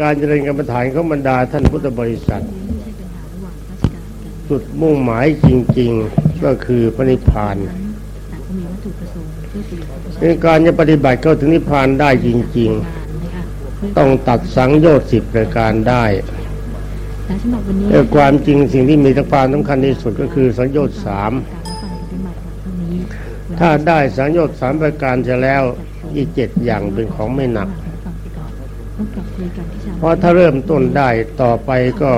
การเจริญกรรมฐานของบรรดาท่านพุทธบริษัทจุดมุ่งหมายจริง ๆก็คือพระนิพพานในการจะปฏิบัติเข้าถึงนิพพานได้จริง ๆ ต้องตัดสังโยชน์สิบประการได้แต่ความจริงสิ่งที่มีความสำคัญที่สุดก็คือสังโยชน์สามถ้าได้สังโยชน์สามประการจะแล้วอีกเจ็ดอย่างเป็นของไม่หนัก เพราะถ้าเริ่มต้นได้ต่อไปก็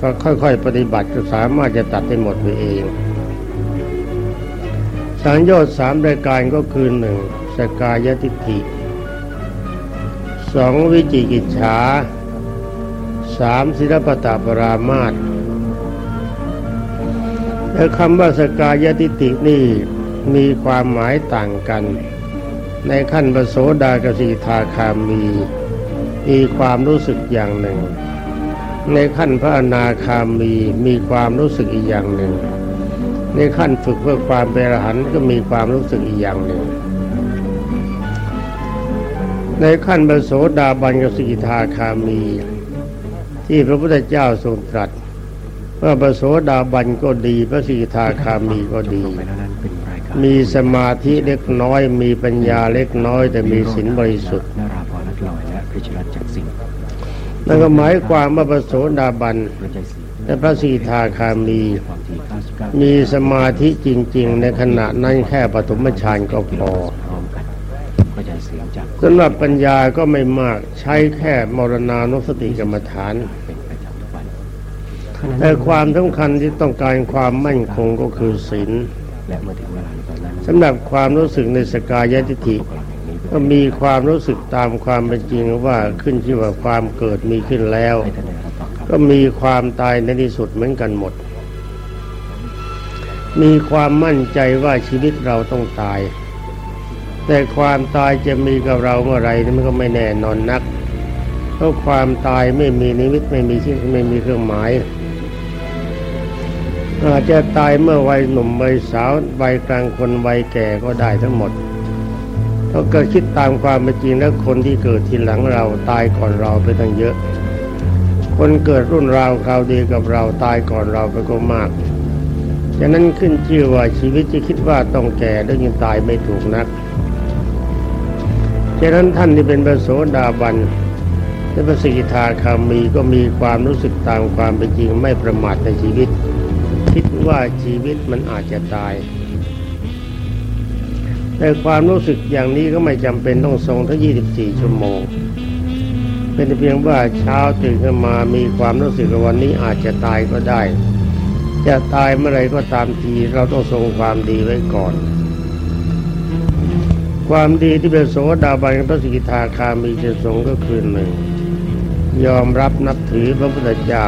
ก็ค่อยๆ ปฏิบัติก็สามารถจะตัดได้หมดไปเอง สังโยชน์สามรายการก็คือหนึ่งสกายทิฏฐิสองวิจิกิจฉาสามศิลปตปรามาตและคำว่าสกายทิฏฐินี่มีความหมายต่างกัน ในขั้นปโสดากสีทาคามี มีความรู้สึกอย่างหนึ่ง ในขั้นพระอนาคามีมีความรู้สึกอีกอย่างหนึ่ง ในขั้นฝึกเพื่อความเป็นอรหันต์ก็มีความรู้สึกอีกอย่างหนึ่ง ในขั้นปโสดาบันกสิทาคามี ที่พระพุทธเจ้าทรงตรัสว่าปโสดาบันก็ดีพระสิทาคามีก็ดีมีสมาธิเล็กน้อย มีปัญญาเล็กน้อย แต่มีศีลบริสุทธิ์ นั่นก็หมายความว่าพระโสดาบันและพระสีทาคามีความถี่99มีสมาธิจริง ๆ ในขณะนั้นแค่ปฐมฌานก็พอสำหรับปัญญาก็ไม่มากใช้แค่มรณานุสติกรรมฐาน แต่ความสำคัญที่ต้องการความมั่นคงก็คือศีลสำหรับความรู้สึกในสกายทิฏฐิ ก็มีความรู้สึกตามความเป็นจริงว่าขึ้นที่ว่าความเกิดมีขึ้นแล้ว ก็มีความตายในที่สุดเหมือนกันหมด มีความมั่นใจว่าชีวิตเราต้องตาย แต่ความตายจะมีกับเราเมื่อไรนี่มันก็ไม่แน่นอนนักเพราะความตายไม่มีนิมิตไม่มีที่ไม่มีเครื่องหมายอาจจะตายเมื่อวัยหนุ่มวัยสาววัยกลางคนวัยแก่ก็ได้ทั้งหมด ราะเกิดคิดตามความเป็นจริงแล้วคนที่เกิดทีหลังเราตายก่อนเราไปตั้งเยอะ คนเกิดรุ่นราวคราวเดียวกับเราตายก่อนเราไปก็มากฉะนั้นขึ้นชื่อว่าชีวิตจะคิดว่าต้องแก่แล้วยังตายไม่ถูกนักฉะนั้นท่านที่เป็นพระโสดาบันและพระสกิทาคามีก็มีความรู้สึกตามความเป็นจริงไม่ประมาทในชีวิต คิดว่าชีวิตมันอาจจะตาย แต่ความรู้สึกอย่างนี้ก็ไม่จำเป็นต้องทรงทั้ง 24 ชั่วโมง เป็นเพียงว่าเช้าตื่นขึ้นมามีความรู้สึกว่าวันนี้อาจจะตายก็ได้ จะตายเมื่อไรก็ตามทีเราต้องทรงความดีไว้ก่อน ความดีที่เป็นโสดาบันพระสิกิทาคามีจะทรงก็คือหนึ่งยอมรับนับถือพระพุทธเจ้า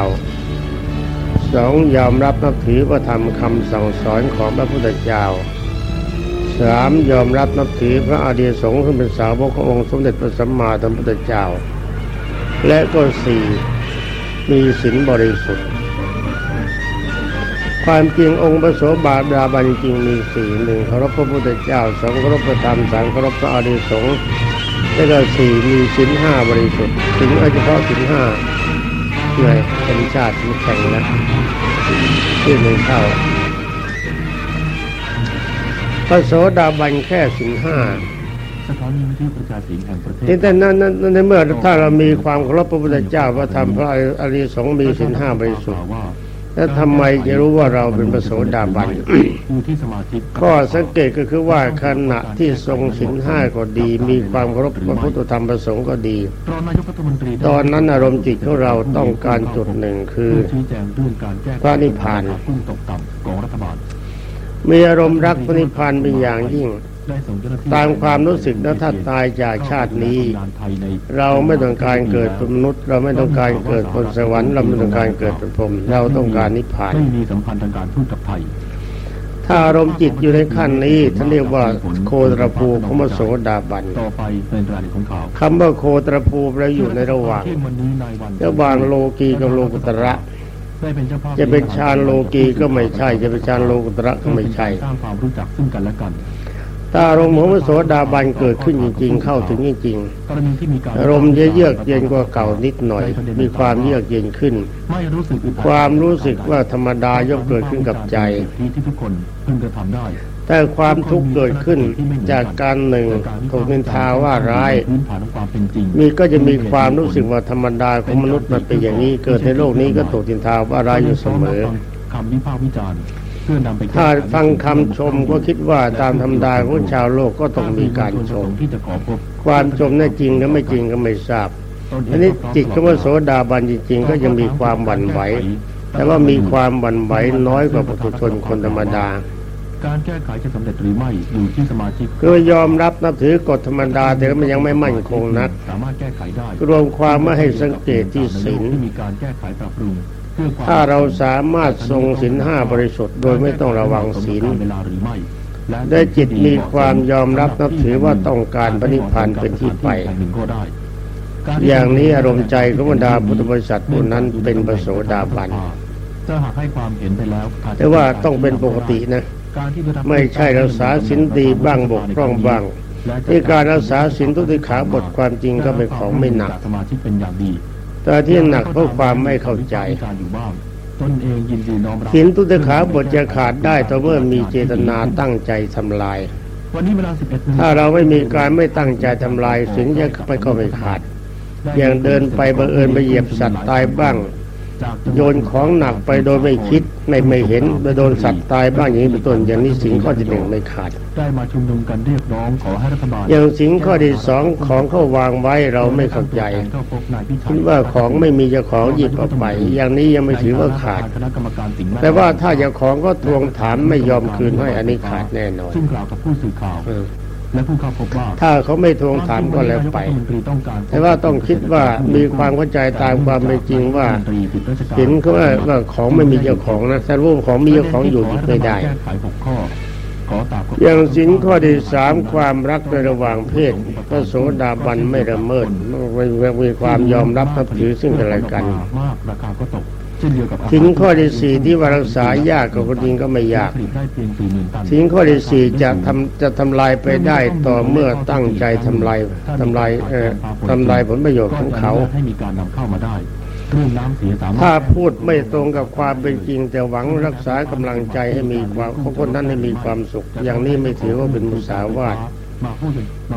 สองยอมรับนับถือพระธรรมคำสั่งสอนของพระพุทธเจ้า สามยอมรับนับถือพระอริยสงฆ์ซึ่งเป็นสาวกขององค์สมเด็จพระสัมมาสัมพุทธเจ้า และก็สี่มีศีลบริสุทธิ์ ความจริงองค์พระโสบาดาบันจริงมีสี่หนึ่งเคารพพระพุทธเจ้าสองเคารพพระธรรมสามเคารพพระอริยสงฆ์และก็สี่มีศีลห้าบริสุทธิ์ศีลเฉพาะศีลห้าเหนื่อยเป็นชาติที่แข่งนะที่หนึ่เข้า พระโสดาบันแค่ศีลห้าสถานีวิทยุประชาเสียงแห่งประเทศนี่แต่นั้นนั้นในเมื่อถ้าเรามีความเคารพพระพุทธเจ้าพระธรรมพระอริยสงฆ์มีศีลห้าบริสุทธิ์ว่าแล้วทำไมจะรู้ว่าเราเป็นพระโสดาบันผู้ที่สมาชิกข้อสังเกตก็คือว่าขณะที่ทรงศีลห้าก็ดี มีความเคารพพระพุทธธรรมประสงค์ก็ดีรองนายกรัฐมนตรีตอนนั้นอารมณ์จิตของเราต้องการจุดหนึ่งคือชี้แจงเรื่องการแก้พระนิพพาน มีอารมณ์รักพระนิพพานเป็นอย่างยิ่งได้ส่งเจ้าหน้าที่ตามความรู้สึกแล้วถ้าตายจากชาตินี้งานไทยในเราไม่ต้องการเกิดเป็นมนุษย์ เราไม่ต้องการเกิดบนสวรรค์เราไม่ต้องการเกิดเป็นพรหมเราต้องการนิพพานไม่มีสัมพันธ์ทางการทูตกับไทยถ้าอารมณ์จิตอยู่ในขั้นนี้ท่านเรียกว่าโคตรภูของพระโสดาบันต่อไปเป็นรายของข่าวคำว่าโคตรภูเราอยู่ในระหว่างที่วันนี้นายวันระหว่างโลกีกับโลกุตระได้เป็นเจ้าภาพจะเป็นฌานโลกีก็ไม่ใช่ จะเป็นฌานโลกุตระก็ไม่ใช่สร้างความรู้จักซึ่งกันและกันถ้าอารมณ์ของพระโสดาบันเกิดขึ้นจริงๆ เข้าถึงจริงกรณีที่มีการๆอารมณ์จะเยือกเย็นกว่าเก่านิดหน่อย มีความเยือกเย็นขึ้นไม่รู้สึกอึดอัดความรู้สึกว่าธรรมดายกเกิดขึ้นกับใจที่ที่ทุกคนพึงกระทำได้ แต่ความทุกข์เกิดขึ้นจากการหนึ่งถูกนินทาว่าร้ายพื้นฐานของความเป็นจริงมีก็จะมีความรู้สึกว่าธรรมดาของมนุษย์มันเป็นอย่างนี้ เกิดในโลกนี้ก็ถูกนินทาว่าร้ายอยู่เสมอคำวิพากษ์วิจารณ์เพื่อนำไปแก้ไขถ้าฟังคำชมก็คิดว่าตามธรรมดาของชาวโลกก็ต้องมีการชมที่จะขอพบความชมนั้นจริงหรือไม่จริงก็ไม่ทราบอันนี้จิตของพระโสดาบันจริงๆ ก็ยังมีความหวั่นไหว แต่ว่ามีความหวั่นไหวน้อยกว่าปุถุชนคนธรรมดา การแก้ไขจะสำเร็จหรือไม่อยู่ที่สมาชิกคือยอมรับนับถือกฎธรรมดาแต่ก็มันยังไม่มั่นคงนัก สามารถแก้ไขได้รวมความไม่ให้สังเกตที่ศีลที่มีการแก้ไขปรับปรุงเพื่อความถ้าเราสามารถทรงศีลห้าบริสุทธิ์โดยไม่ต้องระวังศีลเวลาหรือไม่และได้จิตมีความยอมรับนับถือว่าต้องการปณิพานเป็นที่ไปแห่งหนึ่งก็ได้อย่างนี้อารมณ์ใจของบรรดาพุทธบริษัทผู้นั้นเป็นพระโสดาบันถ้าหากให้ความเห็นไปแล้วอจจะแต่ว่าต้องเป็นปกตินะการที่จะทำ ไม่ใช่รักษาศีลดีบ้างบกพร่องบ้างและจะที่การรักษาศีลทุติขาบทความจริงก็เป็นของไม่หนักสมาชิกเป็นอย่างดีแต่ที่หนักเพราะความไม่เข้าใจการอยู่บ้างตนเองยินดีน้อมรับศีลทุติขาบทจะขาดได้ต่อเมื่อมีเจตนาตั้งใจทำลายวันนี้เวลา11นาฬิกถ้าเราไม่มีการไม่ตั้งใจทำลายศีลจะไปก็ไม่ขาด อย่างเดินไปบังเอิญไปเหยียบสัตว์ตายบ้างจากจังหวัด โยนของหนักไปโดยไม่คิดไม่ไม่เห็นไปโดนสัตว์ตายบ้างอย่างนี้เป็นต้นอย่างนี้สิ่งข้อที่หนึ่งไม่ขาดได้มาชุมนุมกันเรียกร้องขอให้รัฐบาลอย่างสิ่งข้อที่สองของเขาวางไว้เราไม่เข้าใจเข้าพบนายพิชัยคิดว่าของไม่มีเจ้าของหยิบเอาไปอย่างนี้ยังไม่ถือว่าขาดคณะกรรมการสิ่งแวดล้อมแต่ว่าถ้าเจ้าของก็ทวงถามไม่ยอมคืนให้อันนี้ขาดแน่นอนซึ่งกล่าวกับผู้สื่อข่าวเออ และผู้เข้าพบว่าถ้าเขาไม่ทวงถามก็แล้วไปรัฐมนตรีต้องการแต่ว่าต้องคิดว่ามีความเข้าใจตามความเป็นจริงว่ารัฐมนตรีติดราชการเห็นเขาว่าว่าของไม่มีเจ้าของนะแต่รูปของมีเจ้าของอยู่หยิบไม่ได้แก้ไขหกข้อขอตามกฎอย่างสินข้อที่สามความรักในระหว่างเพศพระโสดาบันไม่ละเมิดมีความยอมรับนับถือซึ่งกันและกัน มากราคาก็ตกเช่นเดียวกับสินข้อที่สี่ที่ว่ารักษายากกับคนจริงก็ไม่ยากผลิตได้เพียงสี่หมื่นตันสินข้อที่สี่จะทำจะทำลายไปได้ต่อเมื่อตั้งใจทำลายทำลายเอ่อทำลายผลประโยชน์ของเขาก็จะนุญตให้มีการนำเข้ามาได้เรื่องน้ำเสียสามารถถ้าพูดไม่ตรงกับความเป็นจริง แต่หวังรักษากำลังใจให้มีความของคนนั้นให้มีความสุข อย่างนี้ไม่ถือว่าเป็นมุสาวาทมาพูดถึง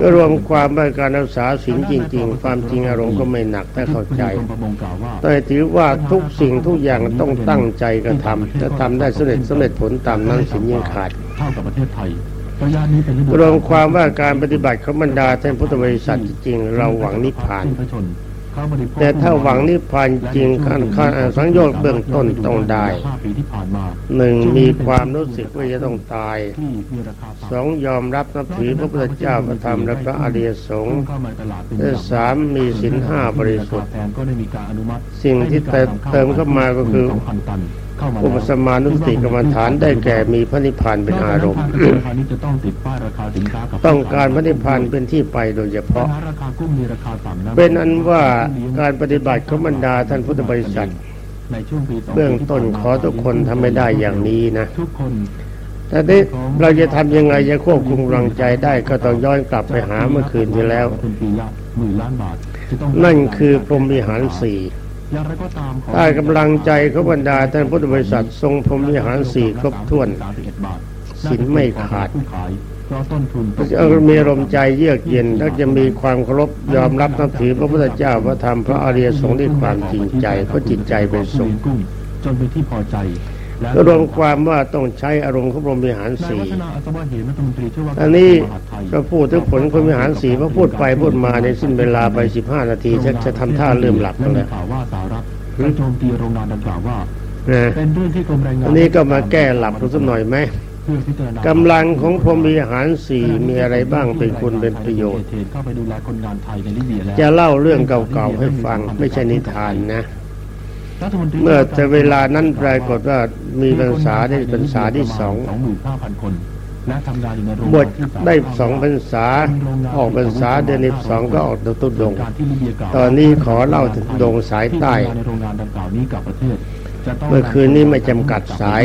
ก็รวมความว่าการรักษาศีลจริง ๆ ความจริงอารมณ์ก็ไม่หนักถ้าเข้าใจกรมประมงกล่าวว่าแต่ถือว่าทุกสิ่งทุกอย่างต้องตั้งใจกระทำถ้าทำได้สำเร็จสำเร็จผลตามนั้นสินยิ่งขาดเท่ากับประเทศไทยระยะนี้เป็นฤดูรวมความว่าการปฏิบัติของบรรดาท่านพุทธบริษัทจริงๆเราหวังนิพพาน ซึ่งพระชนเข้าบริโภคแต่ถ้าหวังนิพพานจริงขั้นขั้นสังโยชน์เบื้องต้นต้องได้ห้าปีที่ผ่านมาหนึ่งมีความรู้สึกว่าจะต้องตายที่มีราคาสองยอมรับนับถือพระพุทธเจ้าพระธรรมและพระอริยสงฆ์เข้ามาตลาดเป็นและสามมีศีลห้าบริสุทธิ์แทนก็ได้มีการอนุมัติสิ่งที่เติมเติมเข้ามาก็คือส องพันตันเข้ามาอุปสมานุสติกรรมฐานได้แก่มีพระนิพพานเป็นอารมณ์ราคานี้จะต้องติดป้ายราคาสินค้ากับต้องการพระนิพพานเป็นที่ไปโดยเฉปัญพาะหาราคากุ้งมีราคาต่ำนะเป็นอันว่าการปฏิบัติของบรรดาท่านพุทธบริษัทในช่วงปีสเบื้องต้นขอทุกคนทำไม่ได้อย่างนี้นะทุกคนแต่ที่เราจะทำยังไงจะควบคุมกำลังใจได้ก็ต้องย้อนกลับไปหาเมื่อคืนที่แล้วเป็นปีละหมื่นล้านบาทจะต้องนั่นคือพรหมวิหารสี่ ไรก็ตามขอถ้ากำลังใจขาบรรดาท่านพุทธบริษัททรงพรหมวิหารสี่ครบถ้วนสินไม่ขาดต้นทุนตกจะมีลมใจเยือกเย็นและจะมีความเคารพยอมรับนับถือพระพุทธเจ้าพระธรรมพระอริยสงฆ์ด้วยความจริงใจเพราะจิตใจเป็นสุขกุ้งจนเป็นที่พอใจ ก็รวมความว่าต้องใช้อารมณ์ของพรหมวิหารนายสี่วัฒนาอัศวะเหมรัฐมนตรีช่วยว่าอันนี้มหาดไทยก็พูดถึงผลพรหมวิหารสี่พอพูดไปพูดมาในสิ้นเวลาไปสิบห้านาทีจะจะทำท่าเริ่มหลับและกันมีแล้วข่าวว่าสหรัฐได้โจมตีโรงงานดังกล่าวว่านะเป็นเรื่องที่กรมแรงงานอันนี้ก็มาแก้หลับดูสักหน่อยไหมเพื่อพิจารณากำลังของพรหมวิหารสี่มีอะไรบ้างเป็นคุณเป็นประโยชน์เทเข้าไปดูแลคนงานไทยในลิเบียแล้วจะเล่าเรื่องเก่าๆให้ฟังไม่ใช่นิทานนะรัฐมนตรี เมื่อแต่เวลานั้นปรากฏว่ามีพรรษาได้พรรษาที่สองสองหมื่นห้าพันคนและทำงานอยู่ในโรงบงาวนชที่ามได้สองพรรษาออกพรรษาเดือนที่สองก็ออกตุดงค์การที่ลิเบียกล่าวตอนนี้ขอเล่าถึงดงสายใต้ที่ทำงานในโรงงานดังกล่าวนี้กับประเทศจะต้งเมื่อคืนนี้ไม่จำกัดสาย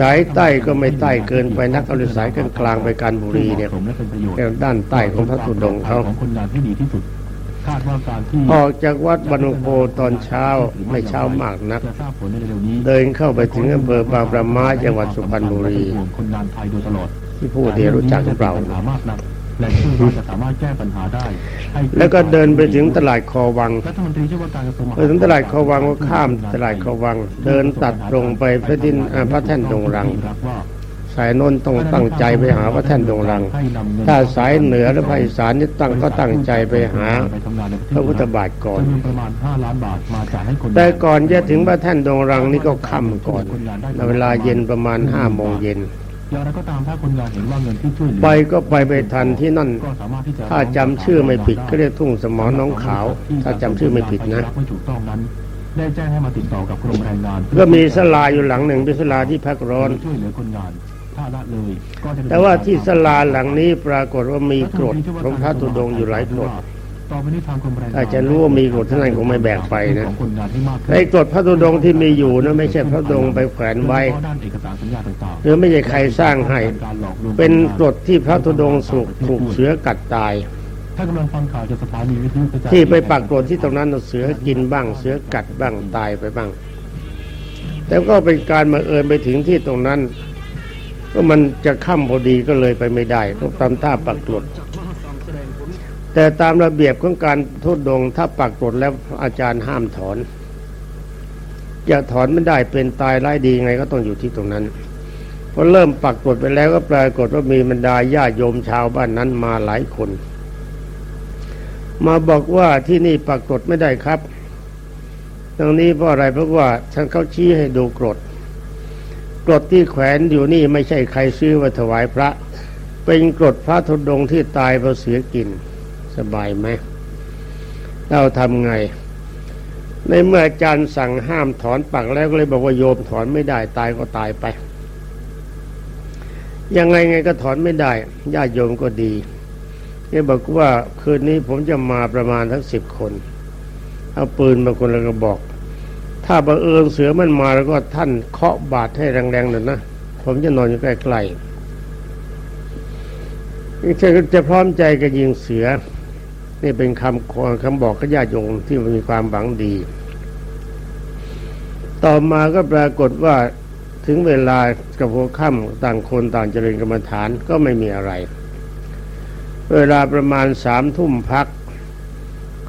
สายใต้ก็ไม่ใต้เกินไปนักเอาเลยสายกลางกลางๆไปการบุรีเนี่ยผมและเป็นประโยชน์แค่ด้านใต้ของพระธุดงค์เขาของ คนงานที่ดีที่สุดคาดว่าการที่ออกจากวัดบรรโพตอนเช้าไม่เช้ามากนักจะทราบผลในเร็วๆนี้เดินเข้าไปถึงอำเภอบางประมาจังหวัดสุพรรณบุรีห่วงคนงานไทยโดยตลอดที่พูดเดียรู้จักหรือเปล่าปัญหามากนักและเชื่อว่าจะสามารถแก้ปัญหาได้ให้แล้วก็เดินไปถึงตลาดคอวังรัฐมนตรีช่วยว่าการกระทรวงมหดไปไทยถึงตลาดคอวังก็ข้ามตลาดคอวัง เดินตัดตรงไปพระดินอ่าพระแท่นดงรัง สายโน้นต้องตั้งใจไปหาพระแท่นดงรัง ถ้าสายเหนือและภาคอีสานนี่ตั้งก็ตั้งใจไปหาพระพุทธบาทก่อนจำนวนประมาณ5ล้านบาทมาจ่ายให้คนแต่ก่อนจะถึงพระแท่นดงรังนี่ก็ค่ำก่อนเวลาเย็นประมาณห้าโมงเย็นอย่างไรก็ตามถ้าคนงานเห็นว่าเงินที่ช่วยเหลือไปก็ไปไปทันที่นั่นก็สามารถที่จะถ้าจำชื่อไม่ผิดก็เรียกทุ่งสมอน้องขาว ถ้าจำชื่อไม่ผิดนะไม่ถูกต้องนั้นได้แจ้งให้มาติดต่อกับกรมแรงงาน ก็มีศาลาอยู่หลังหนึ่งเป็นศาลาที่พักร้อนช่วยเหลือคนงาน ถ้าละเลยก็จะแต่ว่าที่ศาลาหลังนี้ปรากฏว่ามีกรดของพระธุดงค์อยู่หลายกรดต่อไปนี้ทางกรมแรงงานถ้าจะรู้ว่ามีกรดเท่านั้นคงไม่แบกไปนะของคนงานให้มากขึ้นไอ้กรดพระธุดงค์ที่มีอยู่นะไม่ใช่พระธุดงค์ไปแขวนไว้โดยเฉพาะด้านเอกสารสัญญาต่างๆหรือไม่ใช่ใครสร้างให้การหลอกลวงเป็นกรดที่พระธุดงค์สุกถูกเสือกัดตายถ้ากำลังฟังข่าวจากสถานีวิทยุกระจายที่ไปปักกรดที่ตรงนั้นน่ะเสือกินบ้าง เสือกัดบ้างตายไปบ้าง แต่ก็เป็นการมาเอิญไปถึงที่ตรงนั้น ก็มันจะค่ำพอดีก็เลยไปไม่ได้ก็ตามท่าปักกรดแต่ตามระเบียบของการทุดงถ้าปักกรดแล้วอาจารย์ห้ามถอนจะถอนไม่ได้เป็นตายไร้ดีไงก็ต้องอยู่ที่ตรงนั้นพอเริ่มปักกรดไปแล้วก็ปรากฏว่ามีบรรดาญาโยมชาวบ้านนั้นมาหลายคน มาบอกว่าที่นี่ปักกรดไม่ได้ครับตรงนี้เพราะอะไรเพราะว่าฉันเขาชี้ให้ดูกรด กรดที่แขวนอยู่นี่ไม่ใช่ใครซื้อมาถวายพระ เป็นกรดพระธุดงค์ที่ตายเพราะเสือกินสบายไหมเราทำไง ในเมื่ออาจารย์สั่งห้ามถอนปักแล้วก็เลยบอกว่าโยมถอนไม่ได้ตายก็ตายไป ยังไงไงก็ถอนไม่ได้ญาติโยมก็ดีนี่บอกว่าคืนนี้ผมจะมาประมาณทั้งสิบคน เอาปืนมาคนละกระบอก ถ้าบังเอิญเสือมันมาแล้วก็ท่านเคาะบาดให้แรงๆหน่อยนะ ผมจะนอนอยู่ใกล้ๆนี่จะจะพร้อมใจกับยิงเสือ นี่เป็นคำคำบอกกับญาติโยมที่มีความหวังดี ต่อมาก็ปรากฏว่าถึงเวลากับหัวค่ำต่างคนต่างเจริญกรรมฐานก็ไม่มีอะไร เวลาประมาณสามทุ่มพัก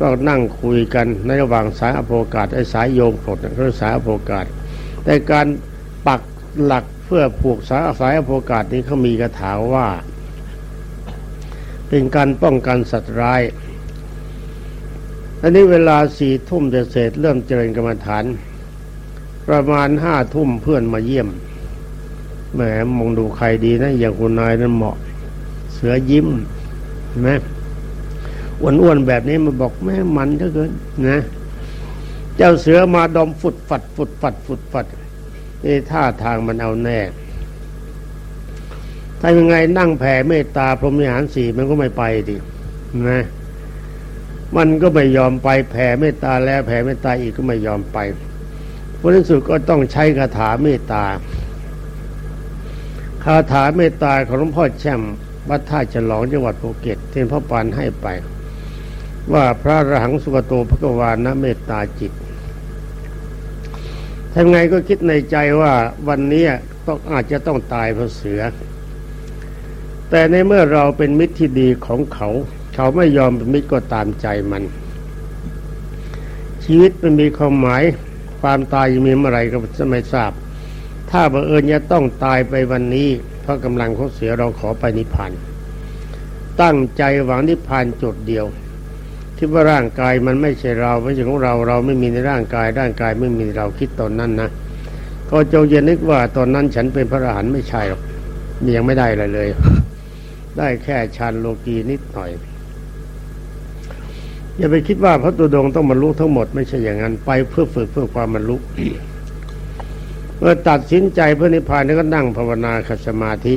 ก็นั่งคุยกันในระหว่างสายอโภกาศไอ้สายโยมกรดเนี่ยคือสายอโภกาศแต่การปักหลักเพื่อผูกสายสายอโภกาศนี้เขามีคาถาว่า เป็นการป้องกันสัตว์ร้ายอันนี้เวลาสี่ทุ่มเศษเริ่มเจริญกรรมฐาน ประมาณห้าทุ่มเพื่อนมาเยี่ยมแหมมองดูใครดีนะอย่างคุณนายนั้นเหมาะ เสือยิ้มนไหม อ้วนๆแบบนี้มันบอกแม่มันเหลือเกินนะ เจ้าเสือมาดอมฟุดฟัดฟุดฟัดฟุดฟัดนี่ท่าทางมันเอาแน่ถ้ายังไงนั่งแผ่เมตตาพรหมวิหารสี่มันก็ไม่ไปดินะมันก็ไม่ยอมไปแผ่เมตตาแล้วแผ่เมตตาอีกก็ไม่ยอมไปผลที่สุดก็ต้องใช้คาถาเมตตาคาถาเมตตาของหลวงพ่อแช่มวัดท่าฉลองจังหวัดภูเก็ตที่พ่อปานให้ไป ว่าพระอรหังสุกโตภกวานะเมตตาจิตทำไงก็คิดในใจว่าวันนี้ต้องอาจจะต้องตายเพราะเสือ แต่ในเมื่อเราเป็นมิตรที่ดีของเขา เขาไม่ยอมเป็นมิตรก็ตามใจมัน ชีวิตมันมีความหมายความตายยังมีเมื่อไรก็จะไม่ทราบ ถ้าบังเอิญจะต้องตายไปวันนี้ เพราะกำลังของเสือเราขอไปนิพพานตั้งใจหวังนิพพานจุดเดียว คิดว่าร่างกายมันไม่ใช่เราไม่ใช่ของเราเราไม่มีในร่างกาย ร่างกายไม่มีเราคิดตอนนั้นนะก็จงอย่านึกว่าตอนนั้นฉันเป็นพระอรหันต์ไม่ใช่หรอกยังไม่ได้อะไรเลย ได้แค่ฌานโลกีนิดหน่อย อย่าไปคิดว่าพระตุดงต้องบรรลุทั้งหมดไม่ใช่อย่างนั้นไปเพื่อฝึกเพื่อความบรรลุเมื่อตัดสินใจเพื่อนิพพานแล้วก็นั่งภาวนาขัดสมาธิ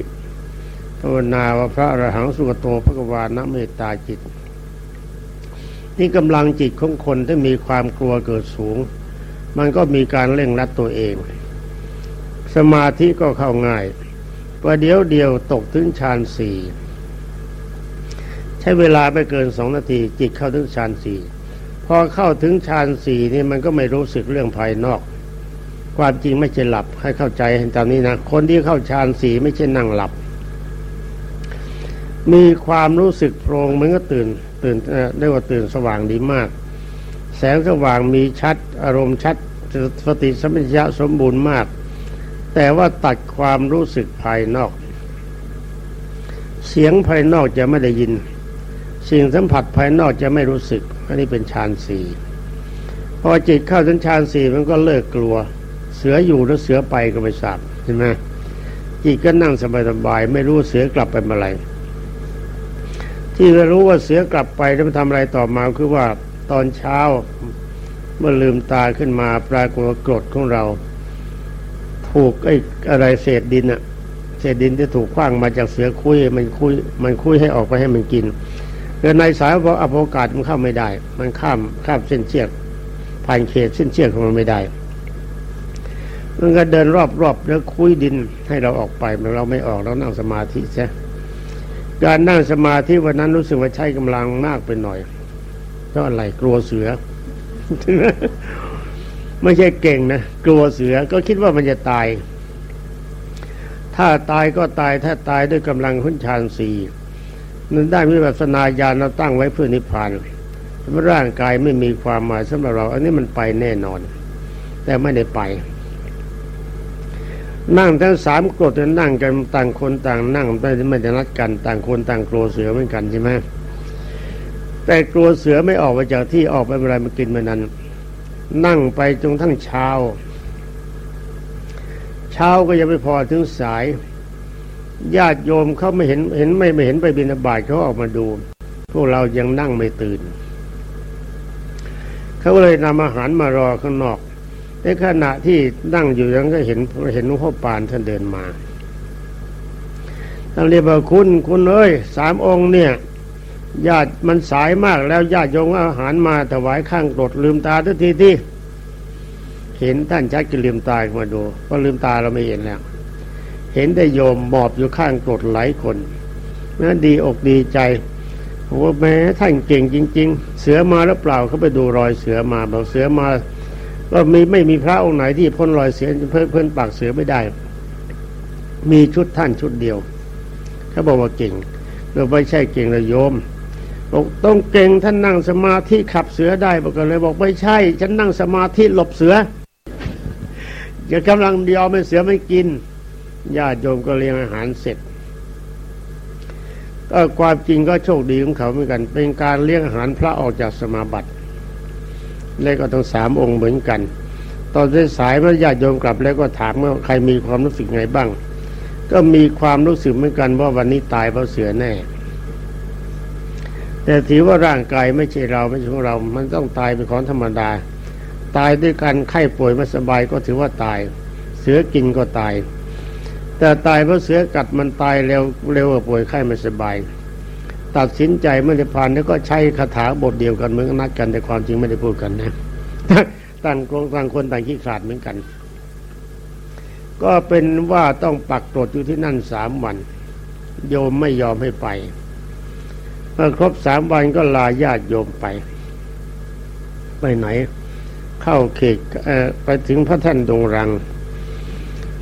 ภาวนาว่าพระอรหังสุกโตพระกวานะเมตตาจิต นี่กำลังจิตของคนที่มีความกลัวเกิดสูง มันก็มีการเร่งรัดตัวเอง สมาธิก็เข้าง่ายประเดี๋ยวเดียวตกถึงฌานสี่ใช้เวลาไม่เกินสองนาที จิตเข้าถึงฌานสี่พอเข้าถึงฌานสี่นี่มันก็ไม่รู้สึกเรื่องภายนอก ความจริงไม่ใช่หลับให้เข้าใจเห็นตามนี้นะคนที่เข้าฌานสี่ไม่ใช่นั่งหลับ มีความรู้สึกโปร่งมันก็ตื่น ตื่นเรียกว่าตื่นสว่างดีมาก แสงสว่างมีชัด อารมณ์ชัดสติสัมปชัญญะสมบูรณ์มาก แต่ว่าตัดความรู้สึกภายนอก เสียงภายนอกจะไม่ได้ยิน สิ่งสัมผัสภายนอกจะไม่รู้สึก อันนี้เป็นฌานสี่พอจิตเข้าถึงฌานสี่มันก็เลิกกลัว เสืออยู่แล้วเสือไปก็ไม่ทราบใช่ไหมจิตก็นั่งสบายๆไม่รู้เสือกลับไปเมื่อไหร่ ที่เรารู้ว่าเสือกลับไปแล้วมันทำอะไรต่อมาคือว่าตอนเช้าเมื่อลืมตาขึ้นมาปรากฏกรดของเรา ถูกไอ้อะไรเศษดินอะเศษดินที่ถูกคว้างมาจากเสือคุยมันคุยมันคุยให้ออกไปให้มันกินเกิดในสายอโภกาศมันเข้าไม่ได้ มันข้ามข้ามเส้นเชือกผ่านเขตเส้นเชือกของมันไม่ได้มันก็เดินรอบๆแล้วคุยดินให้เราออกไปมันเราไม่ออกเรานั่งสมาธิใช่ การนั่งสมาธิวันนั้นรู้สึกว่าใช้กำลังมากไปหน่อยเพราะอะไรกลัวเสือ ไม่ใช่เก่งนะกลัวเสือก็คิดว่ามันจะตาย ถ้าตายก็ตายถ้าตายด้วยกำลังขุนชานสี่นั้นได้วิปัสนาญาณเราตั้งไว้เพื่อนิพพานร่างกายไม่มีความหมายสำหรับเรา อันนี้มันไปแน่นอน แต่ไม่ได้ไป นั่งทั้งสามกดนั่งกันต่างคนต่างนั่งไม่ไม่ได้นัดกันต่างคนต่างกลัวเสือเหมือนกันใช่ไหมแต่กลัวเสือไม่ออกมาจากที่ออกไปเมื่อไรมากินเมื่อนั้น นั่งไปจนทั้งเช้า เช้าก็ยังไม่พอถึงสาย ญาติโยมเขาไม่เห็นเห็นไม่ไม่เห็นไปบินาบาตเขาออกมาดู พวกเรายังนั่งไม่ตื่น เขาเลยนำอาหารมารอข้างนอก ในขณะที่นั่งอยู่ยังก็เห็นเห็นหลวงพ่อปานท่านเดินมาท่านเรียกว่าคุณคุณเอ้ยสามองค์เนี่ยญาติมันสายมากแล้วญาติโยมอาหารมาถวายข้างกรดลืมตาทุกทีที่เห็นท่านชักจะลืมตามาดูก็ลืมตาเราไม่เห็นแล้วเห็นได้โยมหมอบอยู่ข้างกรดหลายคนนั้นดีอกดีใจว่าแม้ท่านเก่งจริง ๆ เสือมาหรือเปล่าเขาไปดูรอยเสือมาบอกเสือมา ก็มีไม่มีพระองค์ไหนที่พ้นรอยเสือเพื่อนเพื่นปากเสือไม่ได้ มีชุดท่านชุดเดียวเขาบอกว่าเก่งเราไม่ใช่เก่งเลยโยมบอกต้องเก่งท่านนั่งสมาธิขับเสือได้บอกเลยบอกไม่ใช่ ฉันนั่งสมาธิหลบเสือจะกำลังเดียวไม่เสือไม่กินญาติโยมก็เลี้ยงอาหารเสร็จก็ความจริงก็โชคดีของเขาเหมือนกัน เป็นการเลี้ยงอาหารพระออกจากสมาบัติ แล้วก็ต้งสามองค์เหมือนกัน ตอนสายเมื่อญาติโยมกลับแล้วก็ถามว่าใครมีความรู้สึกไงบ้าง ก็มีความรู้สึกเหมือนกันว่าวันนี้ตายเพราะเสือแน่ แต่ถือว่าร่างกายไม่ใช่เราไม่ใช่ของเรา มันต้องตายเป็นของธรรมดา ตายด้วยกันไข้ป่วยไม่สบายก็ถือว่าตาย เสือกินก็ตาย แต่ตายเพราะเสือกัดมันตายเร็วเร็วกว่าป่วยไข้ไม่สบาย ตัดสินใจเมื่อจะผ่านแล้วก็ใช้คาถาบทเดียวกันเหมือนนัดกันแต่ความจริงไม่ได้พูดกันนะต่างคนต่างคนต่างขี้ขาดเหมือนกัน ก็เป็นว่าต้องปักตรดอยู่ที่นั่นสามวัน โยมไม่ยอมให้ไปเมื่อครบสามวันก็ลาญาติโยมไป ไปไหน เข้าเขตไปถึงพระท่านดงรัง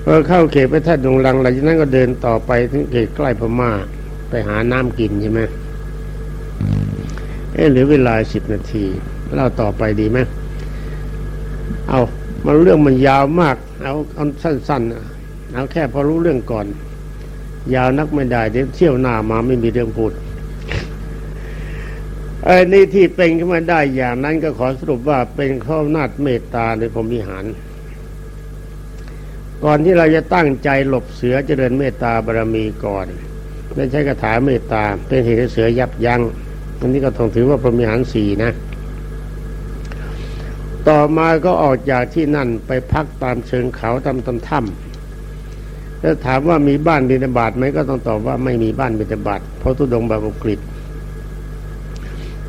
พอเข้าเขตพระท่านดงรังหลังจากนั้นก็เดินต่อไปถึงเขตใกล้พม่า ไปหาน้ำกินใช่ไหม เออเหลือเวลาสิบนาทีเล่าต่อไปดีไหมเอามันเรื่องมันยาวมาก เอาเอาสั้นๆเอาแค่พอรู้เรื่องก่อน ยาวนักไม่ได้เดี๋ยวเที่ยวหน้ามาไม่มีเรื่องพูดไอ้นี่ที่เป็นขึ้นมาได้อย่างนั้นก็ขอสรุปว่าเป็นข้อนาจเมตตาในพรมิหาร ก่อนที่เราจะตั้งใจหลบเสือเจริญเมตตาบารมีก่อน ไม่ใช่คาถาเมตตาเป็นเหตุเสือยับยัง้ง อันนี้ก็ต้องถือว่าพรมิหารสี่นะ ต่อมาก็ออกจากที่นั่นไปพักตามเชิงเขาตามตำถ้ำถ้าถามว่ามีบ้านบิณฑบาตไหมก็ต้องตอบว่าไม่มีบ้านบิณฑบาตเพราะตุดงบาบุกฤษ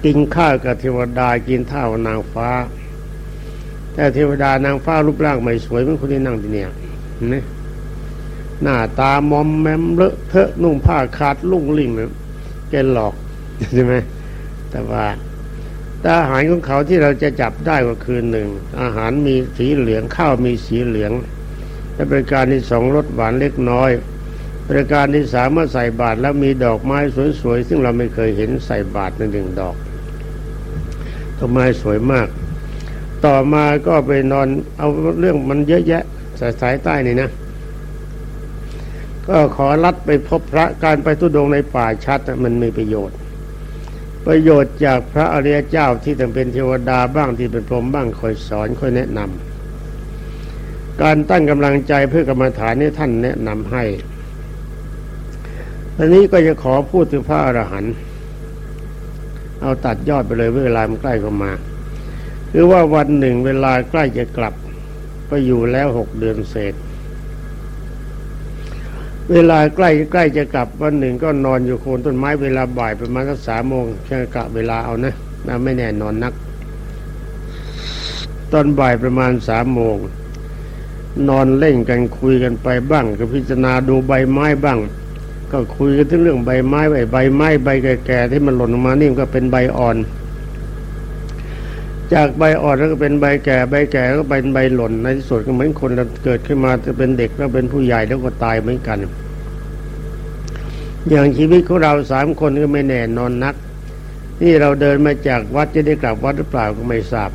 กินข้าวกับเทวดากินท่านางฟ้า แต่เทวดานางฟ้ารูปร่างไม่สวยเหมือนคนที่นั่งที่เนี่ยนะหน้าตามอมแมมเลอะเทอะนุ่งผ้าขาดลุ่งลิ่งเนี่ยแกหลอก ใช่ไหมแต่ว่าแต่อาหารของเขาที่เราจะจับได้ก็คือหนึ่งอาหารมีสีเหลืองข้าวมีสีเหลือง และบริการที่สองรสหวานเล็กน้อยบริการที่สามเมื่อใส่บาตรแล้วมีดอกไม้สวยๆซึ่งเราไม่เคยเห็นใส่บาตรในหนึ่งดอกดอกไม้สวยมาก ต่อมาก็ไปนอนเอาเรื่องมันเยอะแยะสายสายใต้นี่นะก็ขอรัดไปพบพระการไปทุดงในป่าชัดน่มันมีประโยชน์ ประโยชน์จากพระอริยเจ้าที่ตั้งเป็นเทวดาบ้างที่เป็นพรหมบ้างคอยสอนคอยแนะนำการตั้งกำลังใจเพื่อกรรมฐานนี้ท่านแนะนำให้อันนี้ก็จะขอพูดถึงพระอรหันต์เอาตัดยอดไปเลยเวลามันใกล้เข้ามา คือว่าวันหนึ่งเวลาใกล้จะกลับก็อยู่แล้วหกเดือนเศษ เวลาใกล้ใกล้จะกลับวันหนึ่งก็นอนอยู่โคนต้นไม้เวลาบ่ายประมาณสักสามโมงแค่กะเวลาเอานะนะไม่แน่นอนนัก ตอนบ่ายประมาณสามโมงนอนเล่นกันคุยกันไปบ้างก็พิจารณาดูใบไม้บ้าง ก็คุยกันถึงเรื่องใบไม้ใบใบไม้ใบแก่ๆที่มันหล่นลงมานี่มันก็เป็นใบอ่อน จากใบอ่อนแล้วก็เป็นใบแก่ ใบแก่ก็เป็นใบหล่นในที่สุดก็เหมือนคนเราเกิดขึ้นมาจะเป็นเด็กแล้วเป็นผู้ใหญ่แล้วก็ตายเหมือนกัน อย่างชีวิตของเราสามคนก็ไม่แน่นอนนัก นี่เราเดินมาจากวัดจะได้กลับวัดหรือเปล่าก็ไม่ทราบ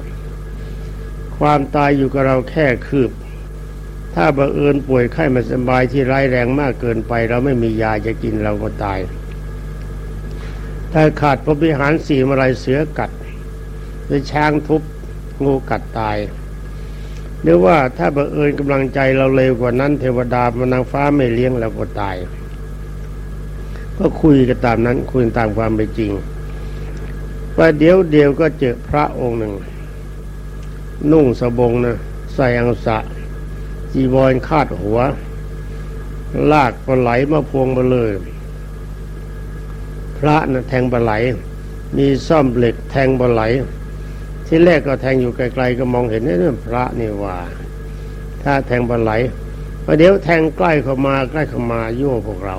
ความตายอยู่กับเราแค่คืบ ถ้าบังเอิญป่วยไข้ม่สบายที่ร้ายแรงมากเกินไป เราไม่มียาจะกินเราก็ตาย ถ้าขาดพระวิหารสี่มาลายเสือกัด รือช้างทุบงูกัดตาย หรือว่าถ้าบังเอิญกำลังใจเราเร็วกว่านั้นเทวดามานางฟ้าไม่เลี้ยงเราก็ตาย ก็คุยกันตามนั้นคุยตามความเป็นจริงว่าเดี๋ยวเดียวก็เจอพระองค์หนึ่ง นุ่งสบงนะใส่อังสะจีวรคาดหัว ลากปลาไหลมาพวงมาเลย พระนะ่ะแทงปลาไหล มีซ่อมเหล็กแทงปลาไหล ที่แรกก็แทงอยู่ไกลๆก็มองเห็นนี่พระนี่ว่า ถ้าแทงปลไหลพอเดี๋ยวแทงใกล้เข้ามาใกล้เข้ามายั่วพวกเรา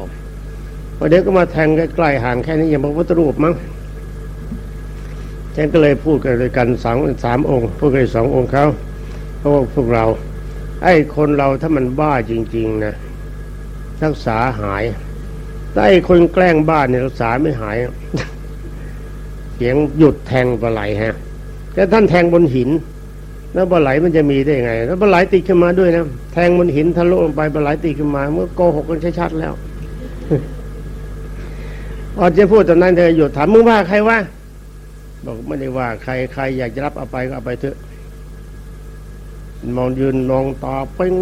พอเดี๋ยวก็มาแทงใกล้ๆห่างแค่นี้ย่างพระพุทธรูปมั้งฉันก็เลยพูดกันด้วยกันสามสามองค์พูดกันสององค์เขาเพราะว่าพวกเรา ไอ้คนเราถ้ามันบ้าจริง ๆนะรักษาหายถ้าไอ้คนแกล้งบ้าเนี่ยรักษาไม่หายเสียงหยุดแทงปลาไหลฮะ แต่ท่านแทงบนหิน แล้วปลาไหลมันจะมีได้ยังไง แล้วปลาไหลติดขึ้นมาด้วยนะแทงบนหินทะลุลงไปปลาไหลติดขึ้นมาเมื่อโกหกกันชัดๆแล้วพอจะพูดตอนนั้นเธอหยุดถามมึงว่าใครว่าบอกไม่ได้ว่าใครใครอยากจะรับเอาไปก็เอาไปเถอะมองยืนมองตาเป้ง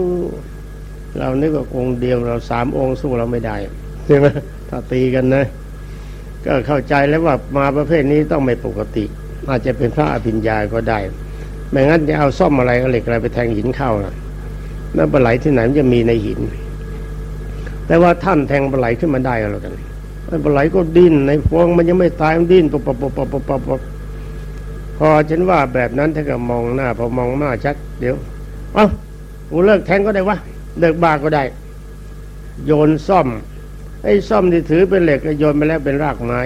เรานึกว่าองค์เดียวเราสามองค์สู้เราไม่ได้ใช่ไหมถ้าตีกันนะ ก็เข้าใจแล้วว่ามาประเภทนี้ต้องไม่ปกติ อาจจะเป็นพระอภิญญาก็ได้ ไม่งั้นจะเอาซ่อมอะไรก็เหล็กอะไรไปแทงหินเข้านะแล้วปลาไหลที่ไหนมันจะมีในหิน แต่ว่าท่านแทงปลาไหลขึ้นมาได้ก็แล้วกันปลาไหลก็ดิ้นในฟองมันยังไม่ตายมันดิ้นปบปบปบปบปบปบพอฉันว่าแบบนั้นถ้าก็มองหน้า พอมองหน้าชัดเดี๋ยว เอ้ากูเลิกแทงก็ได้วะเลิกบาก็ได้ โยนซ่อม ไอ้ซ่อมที่ถือเป็นเหล็กโยนไปแล้วเป็นรากไม้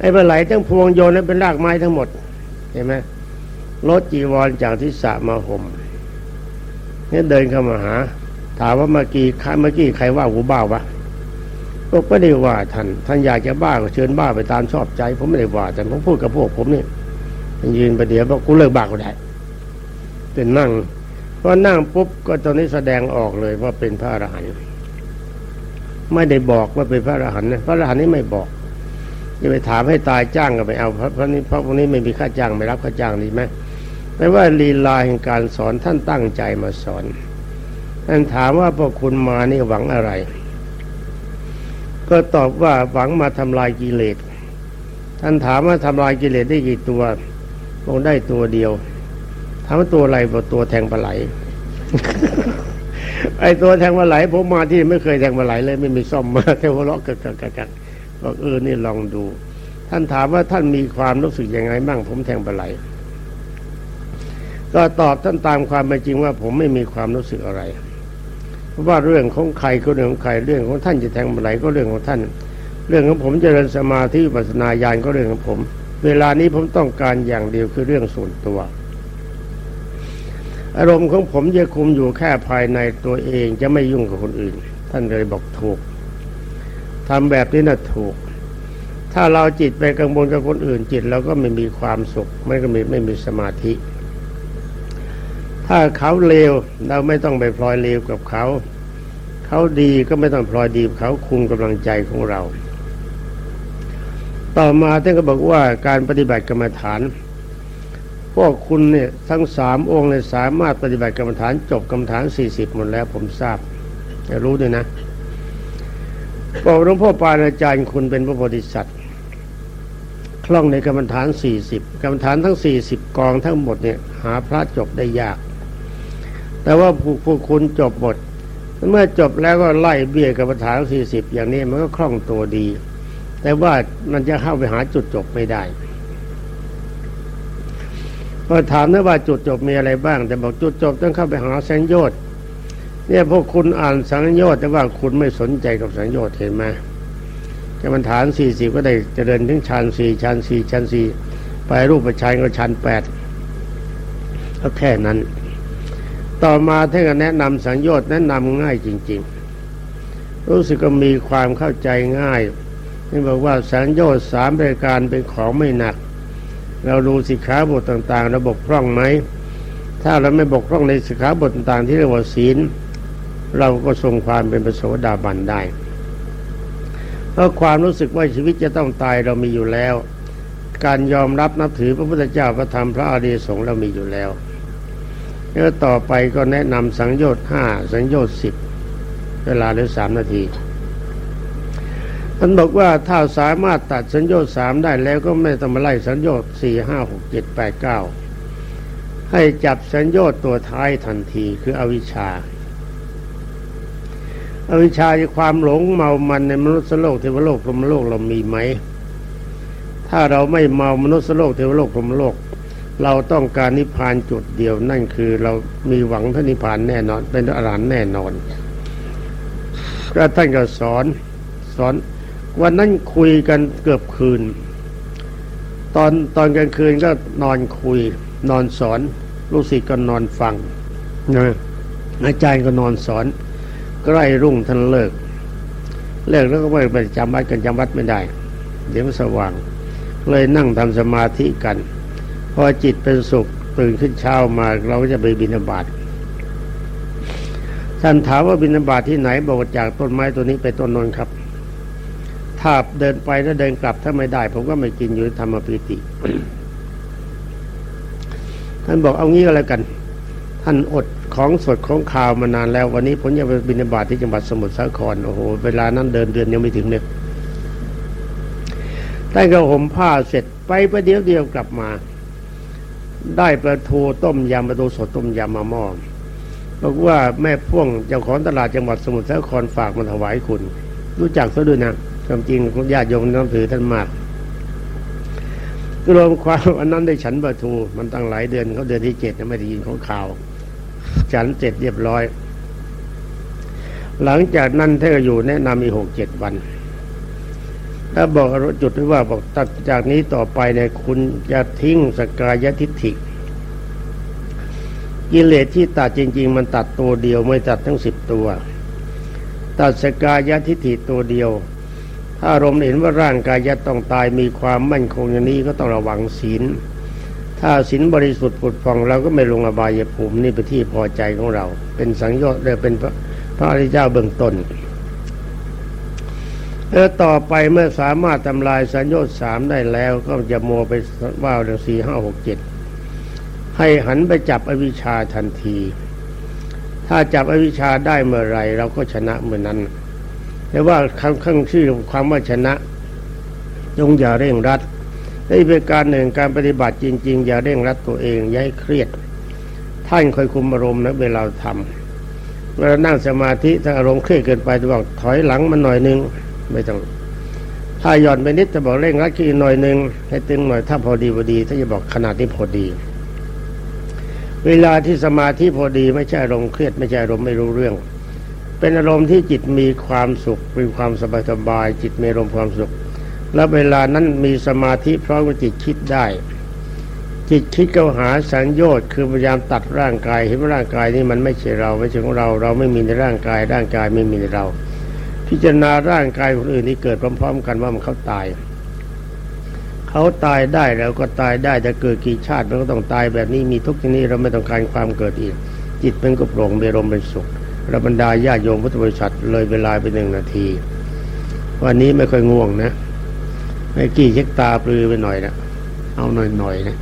ไอ้ปลาไหลทั้งพวงโยนนั้นเป็นรากไม้ทั้งหมด เห็นไหมรถจีวรจากที่สะมาห่มเนี่ยเดินเข้ามาหา ถามว่าเมื่อกี้เมื่อกี้ใครว่ากูบ้าวะก็ไม่ได้ว่าท่านท่านอยากจะบ้าก็เชิญบ้าไปตามชอบใจ ผมไม่ได้ว่าแต่ผมพูดกับพวกผมนี่ยืนประเดี๋ยวบอกกูเลิกบ้าก็ได้เป็นนั่งพอนั่งปุ๊บก็ตอนนี้แสดงออกเลยว่าเป็นพระอรหันต์ไม่ได้บอกว่าเป็นพระอรหันต์นะพระอรหันต์นี่ไม่บอก จะไปถามให้ตายจ้างก็ไปเอาเพราะนี้เพราะพวกนี้ไม่มีค่าจ้างไม่รับค่าจ้างดีไหมแปลว่าลีลาแห่งการสอนท่านตั้งใจมาสอนท่านถามว่าพวกคุณมานี่หวังอะไร ก็ตอบว่าหวังมาทำลายกิเลสท่านถามว่าทำลายกิเลสได้กี่ตัวคงได้ตัวเดียวถามว่าตัวอะไรบอกตัวแทงปลาไหลไอ้ตัวแทงปลาไหลผมมาที่ไม่เคยแทงปลาไหลเลยไม่มีซ่อมมาแค่หัวเราะกันกันกัน บอกเออนี่ลองดู ท่านถามว่าท่านมีความรู้สึกยังไงบ้างผมแทงปลาไหล ก็ตอบท่านตามความเป็นจริงว่าผมไม่มีความรู้สึกอะไร เพราะว่าเรื่องของใครก็เรื่องของใครเรื่องของท่านจะแทงเมื่อไหร่ก็เรื่องของท่าน เรื่องของผมเจริญสมาธิปัสสนาญาณก็เรื่องของผม เวลานี้ผมต้องการอย่างเดียวคือเรื่องส่วนตัวอารมณ์ของผมจะคุมอยู่แค่ภายในตัวเองจะไม่ยุ่งกับคนอื่น ท่านเลยบอกถูก ทำแบบนี้น่ะถูก ถ้าเราจิตไปกังวลกับคนอื่นจิตเราก็ไม่มีความสุขไม่ก็ไมีไม่มีสมาธิ ถ้าเขาเลวเราไม่ต้องไปพลอยเลวกับเขา เขาดีก็ไม่ต้องพลอยดีกับเขาคุมกำลังใจของเรา ต่อมาท่านก็บอกว่าการปฏิบัติกรรมฐานพวกคุณเนี่ยทั้งสามองค์เนี่ยสามารถปฏิบัติกรรมฐานจบกรรมฐานสี่สิบหมดแล้วผมทราบจะรู้ด้วยนะ บอกหลวงพ่อปานอาจารย์คุณเป็นพระโพธิสัตว์คล่องในกรรมฐานสี่สิบกรรมฐานทั้งสี่สิบกองทั้งหมดเนี่ยหาพระจบได้ยาก แต่ว่าผู้ผู้คุณจบหมดเมื่อจบแล้วก็ไล่เบี้ยกรรมฐานสี่สิบอย่างนี้มันก็คล่องตัวดี แต่ว่ามันจะเข้าไปหาจุดจบไม่ได้พอถามนะว่าจุดจบมีอะไรบ้าง แต่บอกจุดจบต้องเข้าไปหาแสงโยชน์ เนี่ยพวกคุณอ่านสังโยชน์แต่ว่าคุณไม่สนใจกับสังโยชน์เห็นไหมกรรมฐานสี่สิบก็ได้เจริญถึงฌานสี่ฌานสี่ฌานสี่ไปรูปฌานก็ฌานแปดก็แค่นั้น ต่อมาท่านก็แนะนำสังโยชน์แนะนำง่ายจริง ๆ รู้สึกก็มีความเข้าใจง่ายนี่บอกว่าสังโยชน์สามรายการเป็นของไม่หนัก เราดูสิกขาบทต่างๆ ระบบพร่องไหมถ้าเราไม่บกพร่องในสิกขาบทต่างๆที่เรียกว่าศีล เราก็ทรงความเป็นประโสดาบันได้ เพราะความรู้สึกว่าชีวิตจะต้องตายเรามีอยู่แล้ว การยอมรับนับถือพระพุทธเจ้าพระธรรมพระอริยสงฆ์เรามีอยู่แล้วแล้วต่อไปก็แนะนำสังโยชน์ห้าสังโยชน์สิบเวลาเหลือสามนาทีท่านบอกว่าถ้าสามารถตัดสัญญาสามได้แล้วก็ไม่ต้องมาไล่สัญญาสี่ห้าหกเจ็ดแปดเก้าให้จับสัญญาตัวท้ายทันทีคืออวิชชา อวิชชาคือความหลงเมามันในมนุษย์โลกเทวโลกพรหมโลกเรามีไหม ถ้าเราไม่เมามนุษย์โลกเทวโลกพรหมโลก เราต้องการนิพพานจุดเดียวนั่นคือเรามีหวังท่านิพพานแน่นอน เป็นอรหันต์แน่นอนก็ท่านก็สอนสอนวันนั้นคุยกันเกือบคืน ตอนตอนกลางคืนก็นอนคุย นอนสอน ลูกศิษย์ก็นอนฟังนะอาจารย์ก็นอนสอน ใกล้รุ่งท่านเลิก เลิกแล้วก็ไม่ไปจำวัดกันจำวัดไม่ได้ เดี๋ยวสว่าง เลยนั่งทำสมาธิกัน พอจิตเป็นสุขตื่นขึ้นเช้ามาเราก็จะไปบิณฑบาตท่านถามว่าบิณฑบาตที่ไหนบอกจากต้นไม้ตัวนี้ไปต้นนนครับ ถ้าเดินไปแล้วเดินกลับถ้าไม่ได้ ผมก็ไม่กินอยู่ธรรมปิติ ท่านบอกเอางี้ก็แล้วกัน ท่านอดของสดของข่าวมานานแล้ว วันนี้ผมจะไปบินบาตที่จังหวัดสมุทรสาครโอ้โหเวลานั้นเดินเดือนยังไม่ถึงเนี่ยท่านก็ห่มผ้าเสร็จไปประเดี๋ยวเดียวกลับมา ได้ปลาทูต้มยำปลาทูสดต้มยำมาหม้อบอกว่าแม่พ่วงเจ้าของตลาดจังหวัดสมุทรสาครฝากมาถวายคุณ รู้จักซะด้วยนะความจริงญาติโยมน้ำถือท่านมากรวมความอันนั้นได้ฉันประทูมันตั้งหลายเดือนเขาเดือนที่เจ็ดไม่ได้ยินของข่าว ฉันเสร็จเรียบร้อย หลังจากนั้นท่านก็อยู่แนะนำอีกหกเจ็ดวัน ถ้าบอกจุดที่ว่าบอกตัดจากนี้ต่อไปเนี่ยคุณจะทิ้งสกายทิฏฐิกิเลสที่ตัดจริง ๆ มันตัดตัวเดียวไม่ตัดทั้งสิบตัว ตัดสกายทิฏฐิตัวเดียวถ้าอารมณ์เห็นว่าร่างกายจะต้องตายมีความมั่นคงอย่างนี้ก็ต้องระวังศีล ถ้าศีลบริสุทธิ์ผุดฟองเราก็ไม่ลงอบายภูมินี่เป็นที่พอใจของเรา เป็นสังโยชน์เป็นพระพระอริยเจ้าเบื้องต้นแล้วต่อไปเมื่อสามารถทำลายสัญญาสามได้แล้ว ก็จะโมไปว่าเรื่องสี่ห้าหกเจ็ดให้หันไปจับอวิชชาทันที ถ้าจับอวิชชาได้เมื่อไรเราก็ชนะเมื่อนั้นแต่ว่าคำข้างชื่อความว่าชนะจงอย่าเร่งรัด นี่เป็นการหนึ่งการปฏิบัติจริง ๆ อย่าเร่งรัดตัวเองอย่าให้เครียด ท่านคอยคุมอารมณ์นะเวลาทำเวลานั่งสมาธิถ้าอารมณ์เครียดเกินไปจะบอกถอยหลังมันหน่อยนึงไม่ต้องถ้าหย่อนไปนิดจะบอกเร่งรัดขึ้นหน่อยนึงให้ตึงหน่อยถ้าพอดีพอดี ถ้าจะบอกขนาดที่พอดี เวลาที่สมาธิพอดีไม่ใช่อารมณ์เครียดไม่ใช่อารมณ์ไม่รู้เรื่อง เป็นอารมณ์ที่จิตมีความสุขมีความสบายสบายๆจิตมีอารมณ์ความสุข แล้วเวลานั้นมีสมาธิพร้อมกับจิตคิดได้ จิตคิดเข้าหาสัญญชน์คือพยายามตัดร่างกายเห็นว่าร่างกายนี้มันไม่ใช่เราไม่ใช่ของเรา เราไม่มีในร่างกาย ร่างกายไม่มีในเรา พิจารณาร่างกายคนอื่นที่เกิดพร้อม ๆ กันว่ามันเขาตายเขาตายได้แล้วก็ตายได้จะเกิดกี่ชาติมันก็ต้องตายแบบนี้มีทุกที่นี้เราไม่ต้องการความเกิดอีก จิตมันก็โปร่งเบรมเป็นสุขระบรรดาญาโยมพุทธบริษัทเลยเวลาไปหนึ่งนาที วันนี้ไม่ค่อยง่วงนะ ไอ้กี่เช็คตาปลือไปหน่อยนะเอาหน่อยหน่อยนะ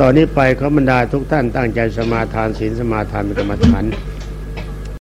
ตอนนี้ไปเขาบรรดาทุกท่านตั้งใจสมาทานศีลสมาทานเป็นกรรมฐาน